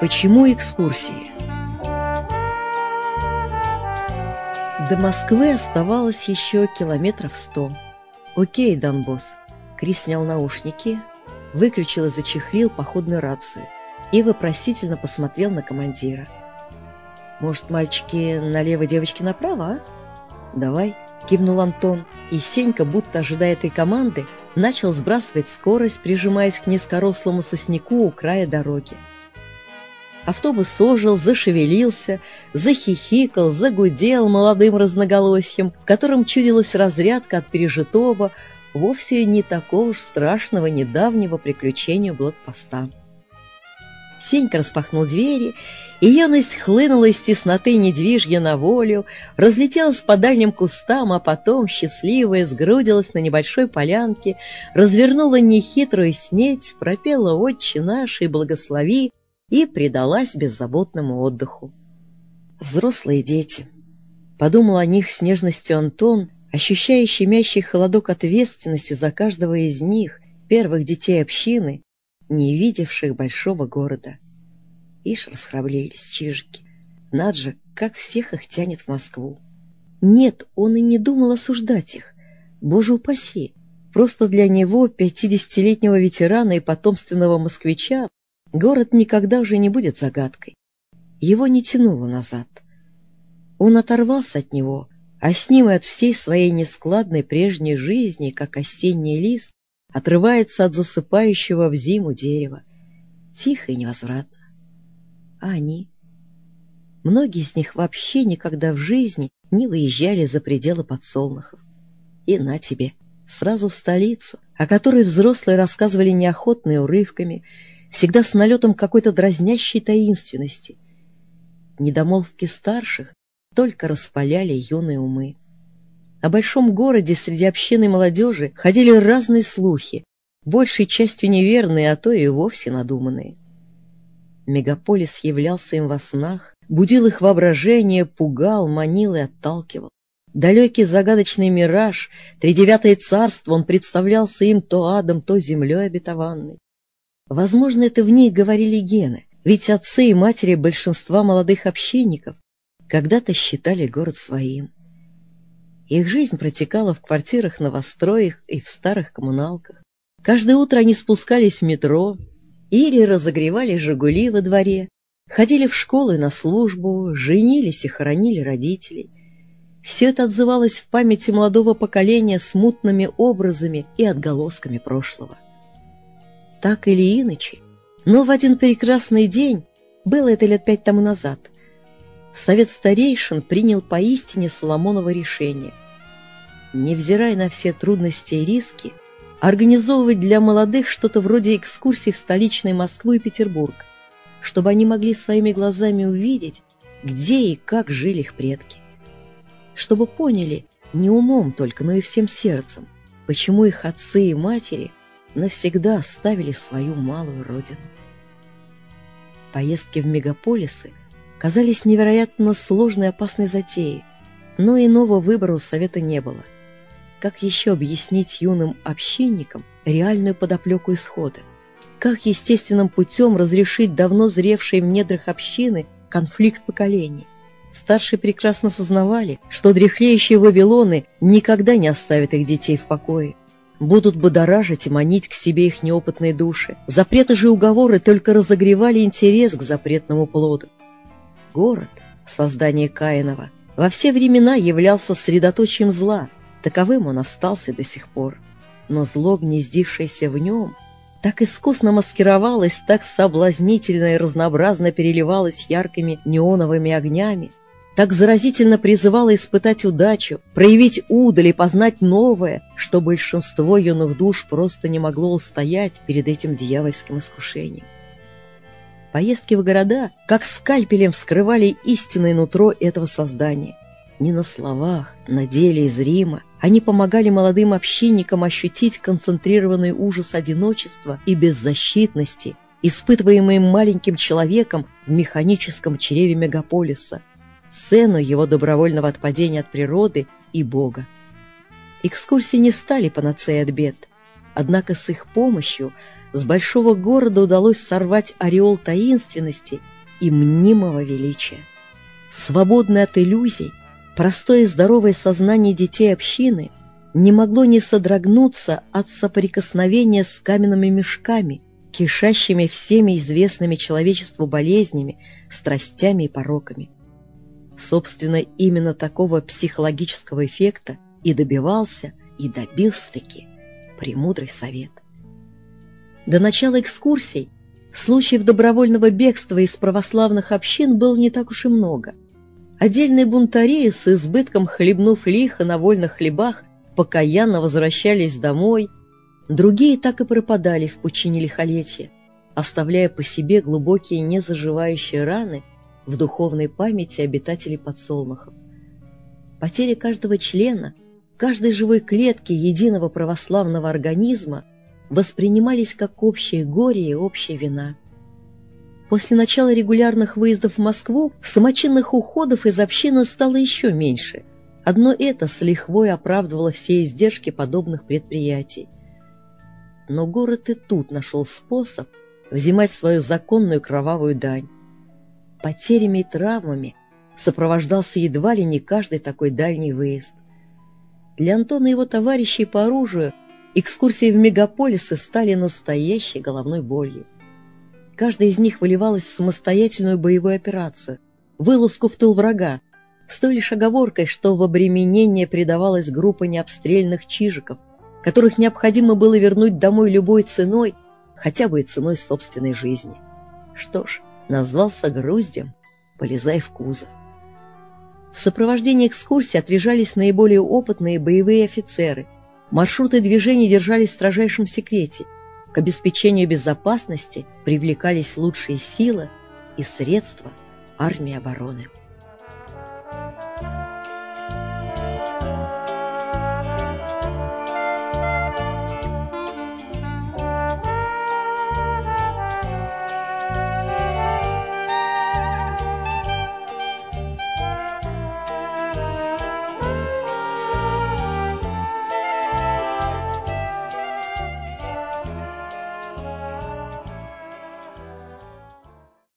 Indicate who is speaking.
Speaker 1: Почему экскурсии? До Москвы оставалось еще километров сто. «Окей, Донбосс». Крис снял наушники, выключил и зачехлил походную рацию и вопросительно посмотрел на командира. «Может, мальчики налево, девочки направо, а?» «Давай», — кивнул Антон, и Сенька, будто ожидая этой команды, начал сбрасывать скорость, прижимаясь к низкорослому сосняку у края дороги. Автобус ожил, зашевелился, захихикал, загудел молодым разноголосием, в котором чудилась разрядка от пережитого, вовсе не такого уж страшного недавнего приключения блокпоста. Сенька распахнул двери, и яность хлынула из тесноты недвижья на волю, разлетелась по дальним кустам, а потом, счастливая, сгрудилась на небольшой полянке, развернула нехитрую снеть, пропела «Отче наш» и «Благослови», и предалась беззаботному отдыху. Взрослые дети. Подумал о них с нежностью Антон, ощущая щемящий холодок ответственности за каждого из них, первых детей общины, не видевших большого города. Ишь расхрабрелись чижики. Над же, как всех их тянет в Москву. Нет, он и не думал осуждать их. Боже упаси! Просто для него, пятидесятилетнего ветерана и потомственного москвича, город никогда уже не будет загадкой. Его не тянуло назад. Он оторвался от него, а с ним и от всей своей нескладной прежней жизни, как осенний лист, отрывается от засыпающего в зиму дерева, тихо и невозвратно. А они? Многие из них вообще никогда в жизни не выезжали за пределы подсолнухов. И на тебе, сразу в столицу, о которой взрослые рассказывали неохотно и урывками, всегда с налетом какой-то дразнящей таинственности. Недомолвки старших только распаляли юные умы. О большом городе среди общины молодежи ходили разные слухи, большей частью неверные, а то и вовсе надуманные. Мегаполис являлся им во снах, будил их воображение, пугал, манил и отталкивал. Далекий загадочный мираж, тридевятое царство, он представлялся им то адом, то землей обетованной. Возможно, это в них говорили гены, ведь отцы и матери большинства молодых общинников когда-то считали город своим. Их жизнь протекала в квартирах, новостроях и в старых коммуналках. Каждое утро они спускались в метро или разогревали «Жигули» во дворе, ходили в школу и на службу, женились и хоронили родителей. Все это отзывалось в памяти молодого поколения смутными образами и отголосками прошлого. Так или иначе, но в один прекрасный день, было это лет пять тому назад, Совет старейшин принял поистине Соломоново решение невзирая на все трудности и риски, организовывать для молодых что-то вроде экскурсий в столичной Москву и Петербург, чтобы они могли своими глазами увидеть, где и как жили их предки. Чтобы поняли, не умом только, но и всем сердцем, почему их отцы и матери навсегда оставили свою малую родину. Поездки в мегаполисы казались невероятно сложной и опасной затеей, но иного выбора у совета не было – как еще объяснить юным общинникам реальную подоплеку исхода? Как естественным путем разрешить давно зревшие в недрах общины конфликт поколений? Старшие прекрасно сознавали, что дряхлеющие Вавилоны никогда не оставят их детей в покое. Будут будоражить и манить к себе их неопытные души. Запреты же уговоры только разогревали интерес к запретному плоду. Город, создание Каинова, во все времена являлся средоточием зла – Таковым он остался до сих пор. Но зло, гнездившееся в нем, так искусно маскировалось, так соблазнительно и разнообразно переливалось яркими неоновыми огнями, так заразительно призывало испытать удачу, проявить удаль и познать новое, что большинство юных душ просто не могло устоять перед этим дьявольским искушением. Поездки в города как скальпелем вскрывали истинное нутро этого создания. Не на словах, на деле из Рима, они помогали молодым общинникам ощутить концентрированный ужас одиночества и беззащитности, испытываемый маленьким человеком в механическом чреве мегаполиса, сцену его добровольного отпадения от природы и Бога. Экскурсии не стали панацеей от бед, Однако с их помощью с большого города удалось сорвать ореол таинственности и мнимого величия. Свободное от иллюзий, простое и здоровое сознание детей общины не могло не содрогнуться от соприкосновения с каменными мешками, кишащими всеми известными человечеству болезнями, страстями и пороками. Собственно, именно такого психологического эффекта и добивался, и добился-таки премудрый совет. До начала экскурсий случаев добровольного бегства из православных общин было не так уж и много. Отдельные бунтари, с избытком хлебнув лихо на вольных хлебах, покаянно возвращались домой, другие так и пропадали в пучине лихолетия, оставляя по себе глубокие незаживающие раны в духовной памяти обитателей подсолнухов. Потеря каждого члена, каждой живой клетки единого православного организма воспринимались как общее горе и общая вина. После начала регулярных выездов в Москву самочинных уходов из общины стало еще меньше. Одно это с лихвой оправдывало все издержки подобных предприятий. Но город и тут нашел способ взимать свою законную кровавую дань. Потерями и травмами сопровождался едва ли не каждый такой дальний выезд. Для Антона и его товарищей по оружию экскурсии в мегаполисы стали настоящей головной болью. Каждая из них выливалась в самостоятельную боевую операцию, вылазку в тыл врага, с той лишь оговоркой, что в обременение придавалась группа необстрельных чижиков, которых необходимо было вернуть домой любой ценой, хотя бы и ценой собственной жизни. Что ж, назвался груздем, полезай в кузов. В сопровождении экскурсии отряжались наиболее опытные боевые офицеры. Маршруты движения держались в строжайшем секрете. К обеспечению безопасности привлекались лучшие силы и средства армии обороны.